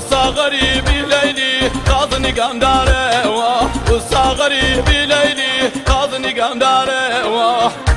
والصغري بليلي قاضني قام داره والصغري بليلي قاضني قام داره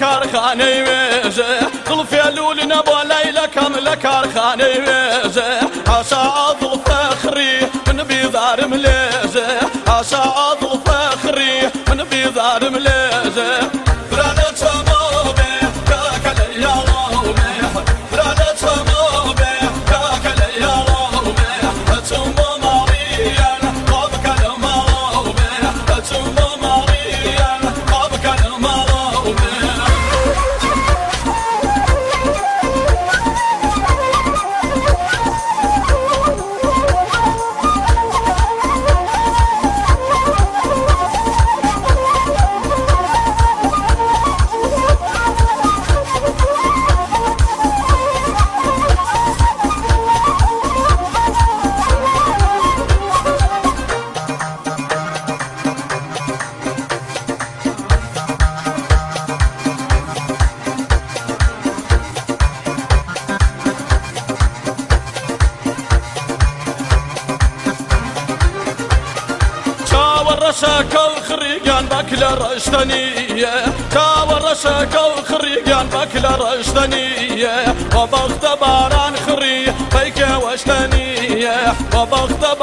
كارخانة ويزه قلف يا لول نبو ليلى كامل كارخانة ويزه عسى عضو فخري من بيضار مليزه عسى ورشك الخريقان باكل رشتنية. ورشك الخريقان باكل رشتنية. وبغت باران خري بيك وشتنية. وبغت